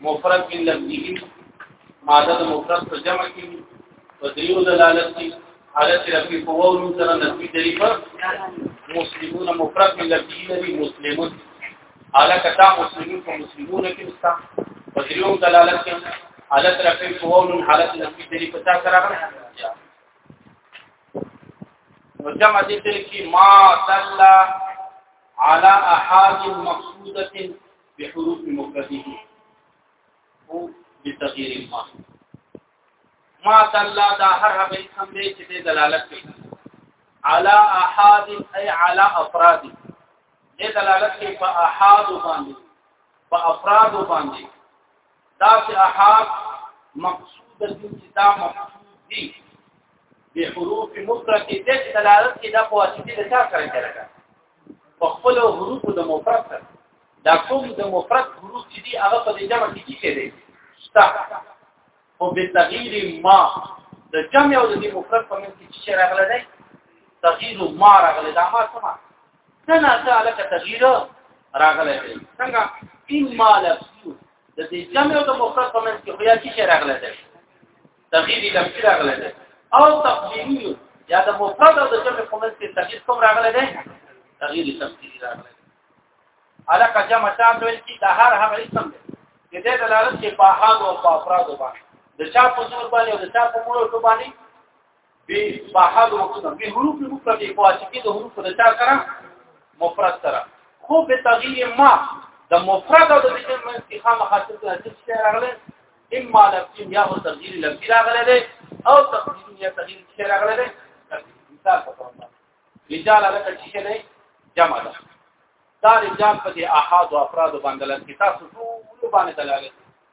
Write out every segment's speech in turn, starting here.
مفرد من لفظه ماده د مفرد په جمع کې په دیو دلالت کوي حالت رفی په وورو سره نفي دی په مسلمون مفرد من لفظه دی مسلمون حالا کتا مسلمون په مسلمون کې مستا په دیو دلالت کوي حالت رفی په وورو حالت نفي دی په تا سره نو جمع دې کې ما دل على احاد مقصوده بحروف مفرده او بتغیر ما ما تعالی دا هر هغه اسم دی چې دلالت کوي على احاد اي على افراد دې دلالت کوي په احاد باندې په افراد باندې دا چې احاد مقصود دي چې دا مقصود دي بحروف مفرده دې دلالت کوي دا په واسطه د څه سره کوي په خپل حروف د مفرد سره دا کوم د مفرد حروف چې دي هغه په جمع کې کیږي دي شتا او به تغییر ما د جمع او د مفرد په منځ کې چې راغله دی تغییر ما راغله دا ما سما څنګه څه علاقه تغییر راغله دی څنګه اما لفظ د دې جمع او د مفرد په منځ کې خو یا چې راغله دی تغیری لفظی راغلی دی او تقدیری یا د مفرد او د جمع په منځ کې تغیر کوم راغلی دی تغیری تقدیری راغلی علاقه جمع تام ویل کی د هر هغه اسم دی چې د دلالت کې په احاد او په افراد باندې د چا په زور باندې او د چا په مولو باندې به بحد وکړه به حروف مفرد په واسطه کې د حروف د چا سره مفرد سره خو به تغییر ما د مفرد او د ذکر من کې خامخا څه څه راغله اما لفظي یا هو تغییر لفظي راغله ده او تغییر یا تغییر څه راغله ده مثال په توګه رجال هغه چې نه جمع ده دا رجال په دې احاد او افراد باندې لکه تاسو ټول باندې دلالت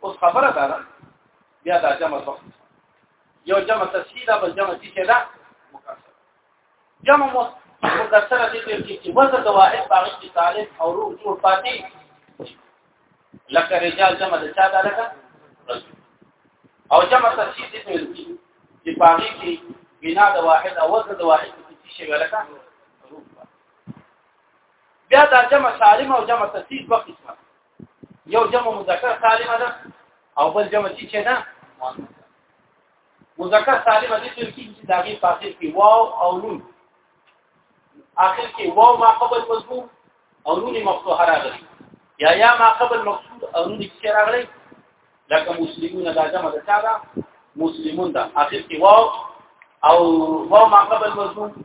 اوس خبره ده بیا دا جمع وخت یو جمع تسهیل ده بل جمع چې ده مکسر جمع مکسر دې کې چې وزن د واحد باغی کې طالب او روح جوړ پاتې لکه رجال جمع د چا ده لکه او جمع تسهیل دې ویل کې چې باغی کې بنا د واحد او وزن د واحد کې شي ولکه بیا دا جمع سالم او جمع تسیس دوه قسمه یو جمع مذکر سالم ده او بل جمع چې ده مذکر سالم دي چې دا غي فاصل کې واو او نون اخر کې واو ما قبل مضمون او نون مفتوحه راغلي یا یا ما قبل مقصود او نون کې راغلي لکه مسلمون دا جمع ده څه ده مسلمون ده اخر کې واو او واو ما قبل مضمون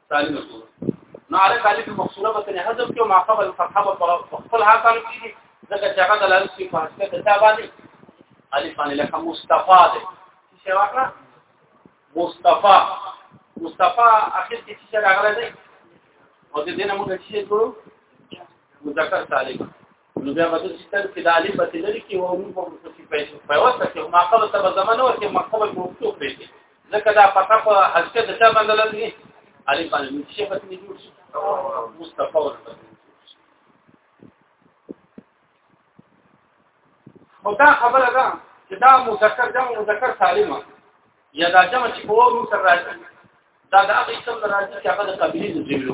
تعلیم وکړو نو علی تعلیم مقصوره به نه حذف کې ما قبل فتحه په خپل حال تعلیم کې ځکه چې هغه د لارې په حساب کې دا باندې علی باندې لکه مصطفی دی چې واکړه مصطفی مصطفی اخر کې چې راغلی دی او د دې نمونه چې ګورو مذکر سالم نو بیا به چې تر کې د علي په تلری کې وو نو په څه پیسې په واسطه کې ما خپل ته زمانه و چې ما خپل وروسته پیسې ځکه دا پټه په حلقه د چا باندې لګي علي باندې نو شي په دې جوړ شي مصطفی ورته او دا خبره ده چې دا مذکر جمع مذکر سالمه یا دا جمع چې په وو سره راځي دا د هغه اسم راځي چې هغه د قبيله د جملو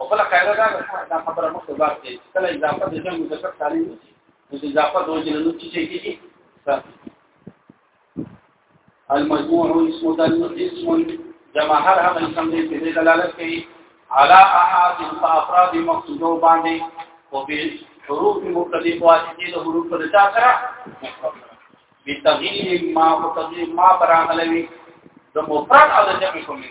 او بل قاعده دا دا خبره مخ ته ځار کې کله اضافه د جمع مذکر سالم نه شي نو اضافه د وجه نه چې شي کېږي المجموع اسم دل اسم جمع هر هغه اسم دی چې دلالت کوي على احد الافراد مقصودو باندې او به حروف مختلف واسطې د حروف پر چا سره بتغییر ما وتغییر ما برانلوي د مفرد او د جمع کومې